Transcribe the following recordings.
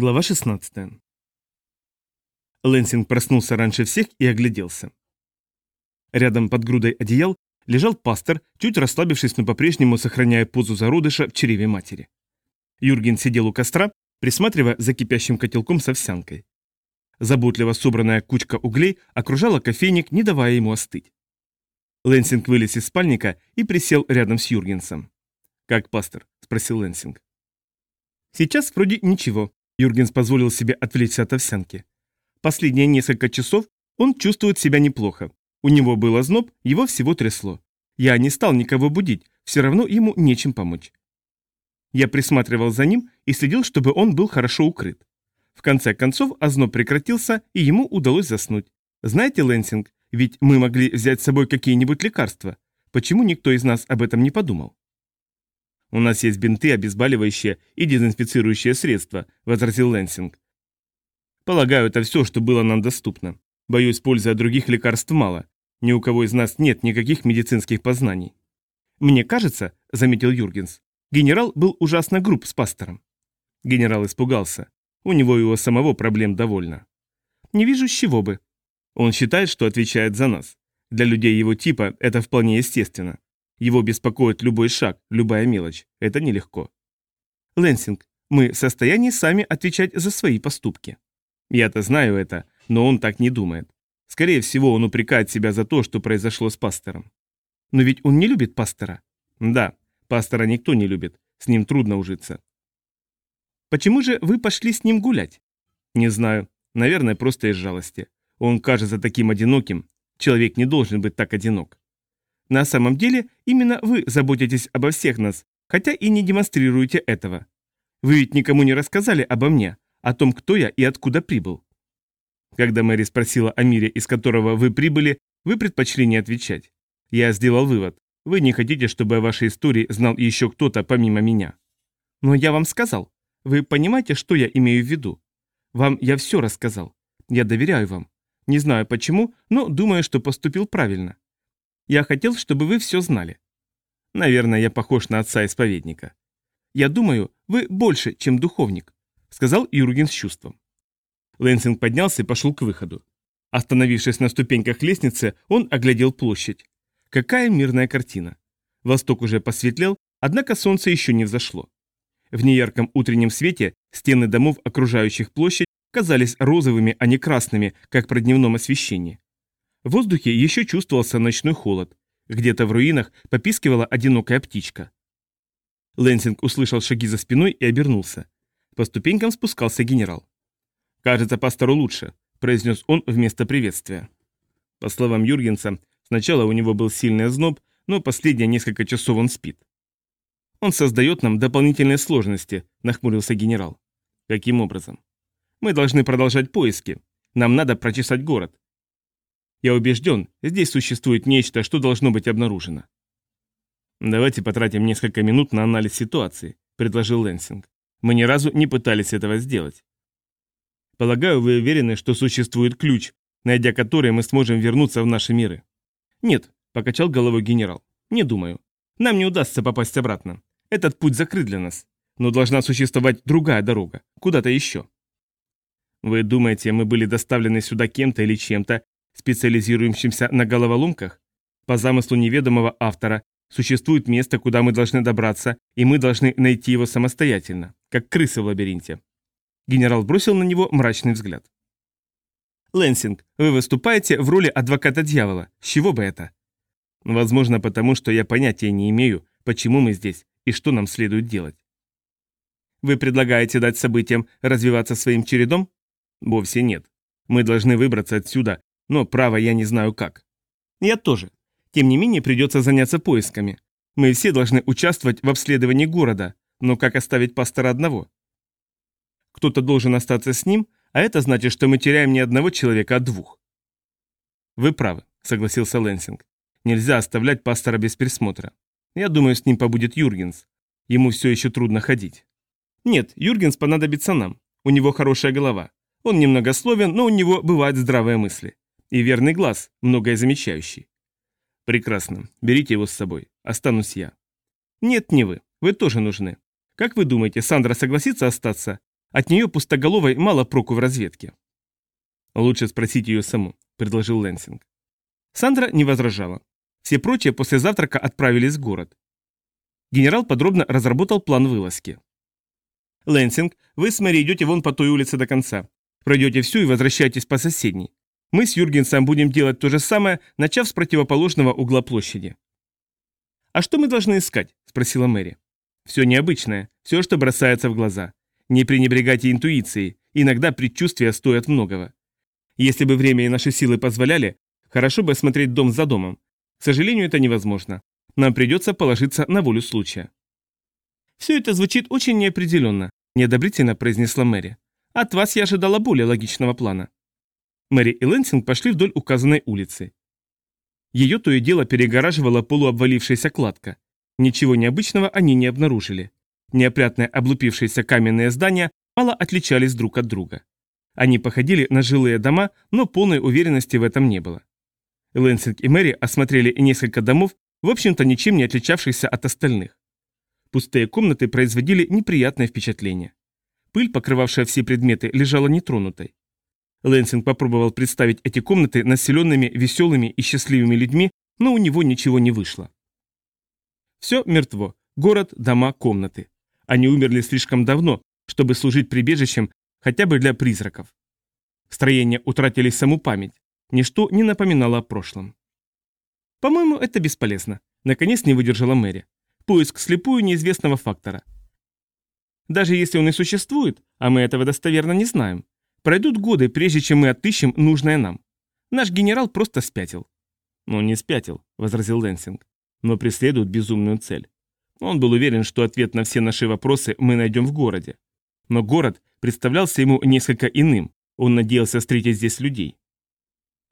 Глава 16. Лэнсинг проснулся раньше всех и огляделся. Рядом под грудой одеял лежал пастор, чуть расслабившись, но по-прежнему сохраняя позу зародыша в чреве матери. Юрген сидел у костра, присматривая за кипящим котелком с овсянкой. Заботливо собранная кучка углей окружала кофейник, не давая ему остыть. Лэнсинг вылез из спальника и присел рядом с Юргенсом. «Как пастор?» – спросил Лэнсинг. «Сейчас вроде ничего», Юргенс позволил себе отвлечься от овсянки. Последние несколько часов он чувствует себя неплохо. У него был озноб, его всего трясло. Я не стал никого будить, все равно ему нечем помочь. Я присматривал за ним и следил, чтобы он был хорошо укрыт. В конце концов озноб прекратился, и ему удалось заснуть. Знаете, Лэнсинг, ведь мы могли взять с собой какие-нибудь лекарства. Почему никто из нас об этом не подумал? «У нас есть бинты, обезболивающие и дезинфицирующие средства», – возразил Лэнсинг. «Полагаю, это все, что было нам доступно. Боюсь, пользы от других лекарств мало. Ни у кого из нас нет никаких медицинских познаний». «Мне кажется», – заметил Юргенс, – «генерал был ужасно груб с пастором». Генерал испугался. У него и его самого проблем довольно. «Не вижу, с чего бы». Он считает, что отвечает за нас. Для людей его типа это вполне естественно. Его беспокоит любой шаг, любая мелочь. Это нелегко. Лэнсинг, мы в состоянии сами отвечать за свои поступки. Я-то знаю это, но он так не думает. Скорее всего, он упрекает себя за то, что произошло с пастором. Но ведь он не любит пастора. Да, пастора никто не любит, с ним трудно ужиться. Почему же вы пошли с ним гулять? Не знаю, наверное, просто из жалости. Он кажется таким одиноким. Человек не должен быть так одинок. На самом деле, именно вы заботитесь обо всех нас, хотя и не демонстрируете этого. Вы ведь никому не рассказали обо мне, о том, кто я и откуда прибыл. Когда Мэри спросила о мире, из которого вы прибыли, вы предпочли не отвечать. Я сделал вывод. Вы не хотите, чтобы о вашей истории знал еще кто-то помимо меня. Но я вам сказал. Вы понимаете, что я имею в виду? Вам я все рассказал. Я доверяю вам. Не знаю почему, но думаю, что поступил правильно. Я хотел, чтобы вы все знали. Наверное, я похож на отца-исповедника. Я думаю, вы больше, чем духовник, сказал Юрген с чувством. Лэнсинг поднялся и пошел к выходу. Остановившись на ступеньках лестницы, он оглядел площадь. Какая мирная картина. Восток уже посветлел, однако солнце еще не взошло. В неярком утреннем свете стены домов, окружающих площадь, казались розовыми, а не красными, как при дневном освещении. В воздухе еще чувствовался ночной холод. Где-то в руинах попискивала одинокая птичка. Лэнсинг услышал шаги за спиной и обернулся. По ступенькам спускался генерал. «Кажется, пастору лучше», – произнес он вместо приветствия. По словам Юргенса, сначала у него был сильный озноб, но последние несколько часов он спит. «Он создает нам дополнительные сложности», – нахмурился генерал. «Каким образом?» «Мы должны продолжать поиски. Нам надо прочесать город. Я убежден, здесь существует нечто, что должно быть обнаружено. Давайте потратим несколько минут на анализ ситуации, предложил Лэнсинг. Мы ни разу не пытались этого сделать. Полагаю, вы уверены, что существует ключ, найдя который мы сможем вернуться в наши миры? Нет, покачал головой генерал. Не думаю. Нам не удастся попасть обратно. Этот путь закрыт для нас. Но должна существовать другая дорога, куда-то еще. Вы думаете, мы были доставлены сюда кем-то или чем-то, специализирующимся на головоломках? По замыслу неведомого автора существует место, куда мы должны добраться, и мы должны найти его самостоятельно, как крысы в лабиринте. Генерал бросил на него мрачный взгляд. «Лэнсинг, вы выступаете в роли адвоката дьявола. С чего бы это?» «Возможно, потому что я понятия не имею, почему мы здесь и что нам следует делать». «Вы предлагаете дать событиям развиваться своим чередом?» «Вовсе нет. Мы должны выбраться отсюда но право я не знаю как. Я тоже. Тем не менее придется заняться поисками. Мы все должны участвовать в обследовании города, но как оставить пастора одного? Кто-то должен остаться с ним, а это значит, что мы теряем не одного человека, а двух. Вы правы, согласился Лэнсинг. Нельзя оставлять пастора без присмотра. Я думаю, с ним побудет Юргенс. Ему все еще трудно ходить. Нет, Юргенс понадобится нам. У него хорошая голова. Он немногословен, но у него бывают здравые мысли. И верный глаз, многое замечающий. Прекрасно. Берите его с собой. Останусь я. Нет, не вы. Вы тоже нужны. Как вы думаете, Сандра согласится остаться? От нее пустоголовой мало проку в разведке. Лучше спросить ее саму, предложил Лэнсинг. Сандра не возражала. Все прочие после завтрака отправились в город. Генерал подробно разработал план вылазки. Лэнсинг, вы с Мэри идете вон по той улице до конца. Пройдете всю и возвращайтесь по соседней. Мы с Юргенсом будем делать то же самое, начав с противоположного угла площади. «А что мы должны искать?» – спросила Мэри. «Все необычное, все, что бросается в глаза. Не пренебрегайте интуицией, иногда предчувствия стоят многого. Если бы время и наши силы позволяли, хорошо бы осмотреть дом за домом. К сожалению, это невозможно. Нам придется положиться на волю случая». «Все это звучит очень неопределенно», – неодобрительно произнесла Мэри. «От вас я ожидала более логичного плана». Мэри и Лэнсинг пошли вдоль указанной улицы. Ее то и дело перегораживала полуобвалившаяся кладка. Ничего необычного они не обнаружили. Неопрятные облупившиеся каменные здания мало отличались друг от друга. Они походили на жилые дома, но полной уверенности в этом не было. Лэнсинг и Мэри осмотрели несколько домов, в общем-то ничем не отличавшихся от остальных. Пустые комнаты производили неприятное впечатление. Пыль, покрывавшая все предметы, лежала нетронутой. Лэнсинг попробовал представить эти комнаты населенными веселыми и счастливыми людьми, но у него ничего не вышло. Все мертво. Город, дома, комнаты. Они умерли слишком давно, чтобы служить прибежищем хотя бы для призраков. Строения утратили саму память. Ничто не напоминало о прошлом. «По-моему, это бесполезно», — наконец не выдержала Мэри. «Поиск слепую неизвестного фактора. Даже если он и существует, а мы этого достоверно не знаем, Пройдут годы, прежде чем мы отыщем нужное нам. Наш генерал просто спятил». «Ну, не спятил», — возразил Лэнсинг, — «но преследует безумную цель. Он был уверен, что ответ на все наши вопросы мы найдем в городе. Но город представлялся ему несколько иным, он надеялся встретить здесь людей.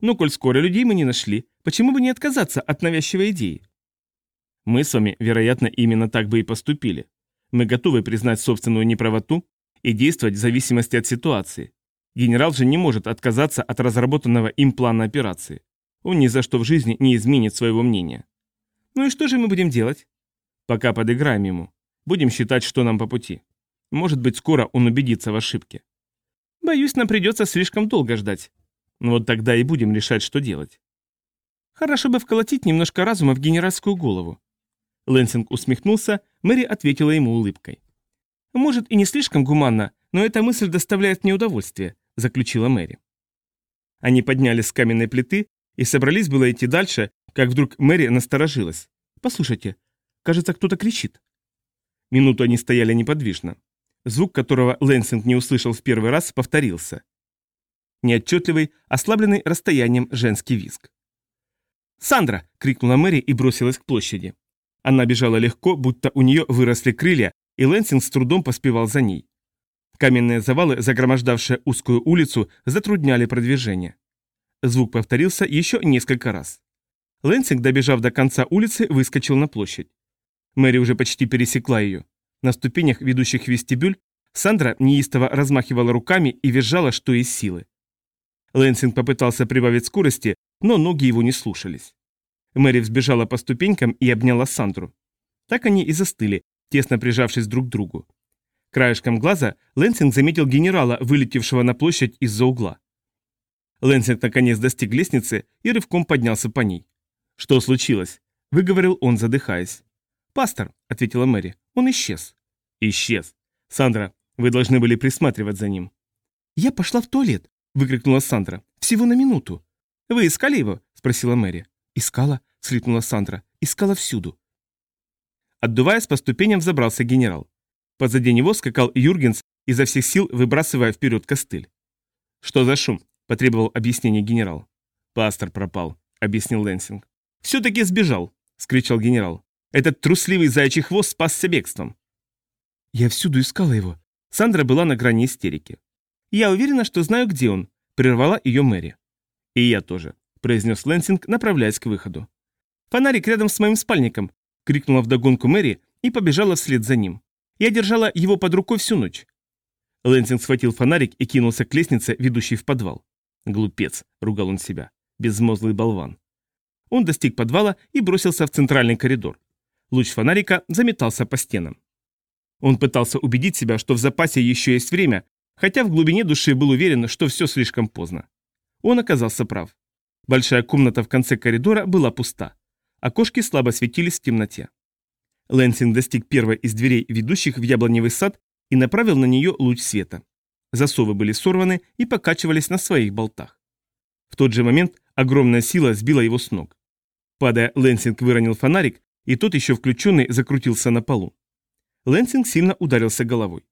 Но коль скоро людей мы не нашли, почему бы не отказаться от навязчивой идеи? Мы с вами, вероятно, именно так бы и поступили. Мы готовы признать собственную неправоту и действовать в зависимости от ситуации. Генерал же не может отказаться от разработанного им плана операции. Он ни за что в жизни не изменит своего мнения. Ну и что же мы будем делать? Пока подыграем ему. Будем считать, что нам по пути. Может быть, скоро он убедится в ошибке. Боюсь, нам придется слишком долго ждать. Ну вот тогда и будем решать, что делать. Хорошо бы вколотить немножко разума в генеральскую голову. Лэнсинг усмехнулся, Мэри ответила ему улыбкой. Может и не слишком гуманно, но эта мысль доставляет мне удовольствие заключила Мэри. Они поднялись с каменной плиты и собрались было идти дальше, как вдруг Мэри насторожилась. «Послушайте, кажется, кто-то кричит». Минуту они стояли неподвижно. Звук, которого Лэнсинг не услышал в первый раз, повторился. Неотчетливый, ослабленный расстоянием женский визг. «Сандра!» — крикнула Мэри и бросилась к площади. Она бежала легко, будто у нее выросли крылья, и Лэнсинг с трудом поспевал за ней. Каменные завалы, загромождавшие узкую улицу, затрудняли продвижение. Звук повторился еще несколько раз. Лэнсинг, добежав до конца улицы, выскочил на площадь. Мэри уже почти пересекла ее. На ступенях, ведущих в вестибюль, Сандра неистово размахивала руками и визжала, что из силы. Лэнсинг попытался прибавить скорости, но ноги его не слушались. Мэри взбежала по ступенькам и обняла Сандру. Так они и застыли, тесно прижавшись друг к другу. Краешком глаза Лэнсинг заметил генерала, вылетевшего на площадь из-за угла. Лэнсинг наконец достиг лестницы и рывком поднялся по ней. «Что случилось?» – выговорил он, задыхаясь. «Пастор», – ответила Мэри, – «он исчез». «Исчез. Сандра, вы должны были присматривать за ним». «Я пошла в туалет», – выкрикнула Сандра. «Всего на минуту». «Вы искали его?» – спросила Мэри. «Искала», – сликнула Сандра. «Искала всюду». Отдуваясь по ступеням, взобрался генерал. Позади него скакал Юргенс, изо всех сил выбрасывая вперед костыль. «Что за шум?» – потребовал объяснение генерал. «Пастор пропал», – объяснил Лэнсинг. «Все-таки сбежал», – скричал генерал. «Этот трусливый заячий хвост спасся бегством». «Я всюду искала его». Сандра была на грани истерики. «Я уверена, что знаю, где он», – прервала ее Мэри. «И я тоже», – произнес Лэнсинг, направляясь к выходу. «Фонарик рядом с моим спальником», – крикнула вдогонку Мэри и побежала вслед за ним. Я держала его под рукой всю ночь. Лэнсинг схватил фонарик и кинулся к лестнице, ведущей в подвал. «Глупец», — ругал он себя, — «безмозглый болван». Он достиг подвала и бросился в центральный коридор. Луч фонарика заметался по стенам. Он пытался убедить себя, что в запасе еще есть время, хотя в глубине души был уверен, что все слишком поздно. Он оказался прав. Большая комната в конце коридора была пуста. Окошки слабо светились в темноте. Лэнсинг достиг первой из дверей, ведущих в яблоневый сад, и направил на нее луч света. Засовы были сорваны и покачивались на своих болтах. В тот же момент огромная сила сбила его с ног. Падая, Лэнсинг выронил фонарик, и тот еще включенный закрутился на полу. Лэнсинг сильно ударился головой.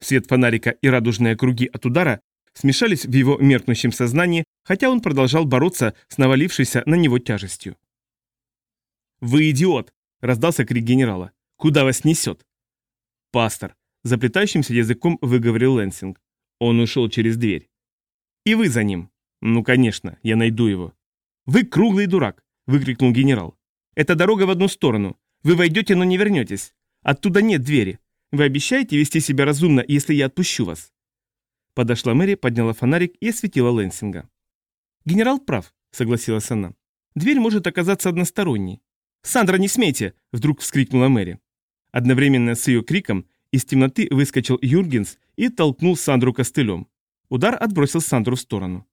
Свет фонарика и радужные круги от удара смешались в его меркнущем сознании, хотя он продолжал бороться с навалившейся на него тяжестью. «Вы идиот!» – раздался крик генерала. «Куда вас несет?» «Пастор!» – заплетающимся языком выговорил Лэнсинг. Он ушел через дверь. «И вы за ним?» «Ну, конечно, я найду его». «Вы круглый дурак!» – выкрикнул генерал. «Это дорога в одну сторону. Вы войдете, но не вернетесь. Оттуда нет двери. Вы обещаете вести себя разумно, если я отпущу вас?» Подошла Мэри, подняла фонарик и осветила Лэнсинга. «Генерал прав», — согласилась она. «Дверь может оказаться односторонней». «Сандра, не смейте!» — вдруг вскрикнула Мэри. Одновременно с ее криком из темноты выскочил Юргенс и толкнул Сандру костылем. Удар отбросил Сандру в сторону.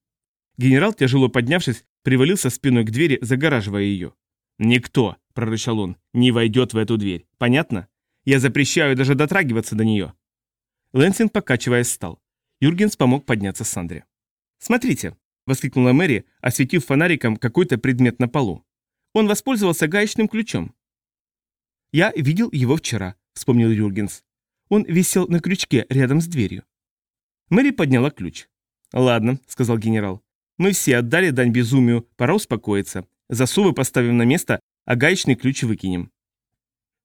Генерал, тяжело поднявшись, привалился спиной к двери, загораживая ее. «Никто», — прорычал он, — «не войдет в эту дверь. Понятно? Я запрещаю даже дотрагиваться до нее». Лэнсинг, покачиваясь, встал. Юргенс помог подняться Сандре. «Смотрите!» – воскликнула Мэри, осветив фонариком какой-то предмет на полу. «Он воспользовался гаечным ключом». «Я видел его вчера», – вспомнил Юргенс. «Он висел на крючке рядом с дверью». Мэри подняла ключ. «Ладно», – сказал генерал. «Мы все отдали дань безумию, пора успокоиться. Засовы поставим на место, а гаечный ключ выкинем».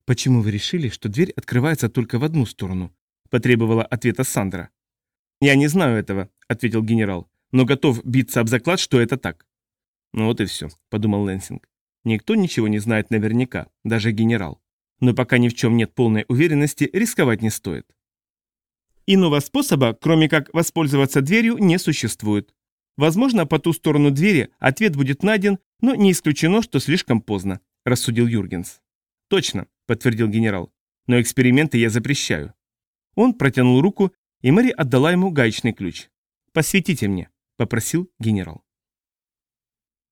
«Почему вы решили, что дверь открывается только в одну сторону?» – потребовала ответа Сандра. «Я не знаю этого», — ответил генерал, «но готов биться об заклад, что это так». «Ну вот и все», — подумал Лэнсинг. «Никто ничего не знает наверняка, даже генерал. Но пока ни в чем нет полной уверенности, рисковать не стоит». Иного способа, кроме как воспользоваться дверью, не существует. Возможно, по ту сторону двери ответ будет найден, но не исключено, что слишком поздно, рассудил Юргенс. Точно, подтвердил генерал. Но эксперименты я запрещаю. Он протянул руку и Мэри отдала ему гаечный ключ. «Посветите мне», — попросил генерал.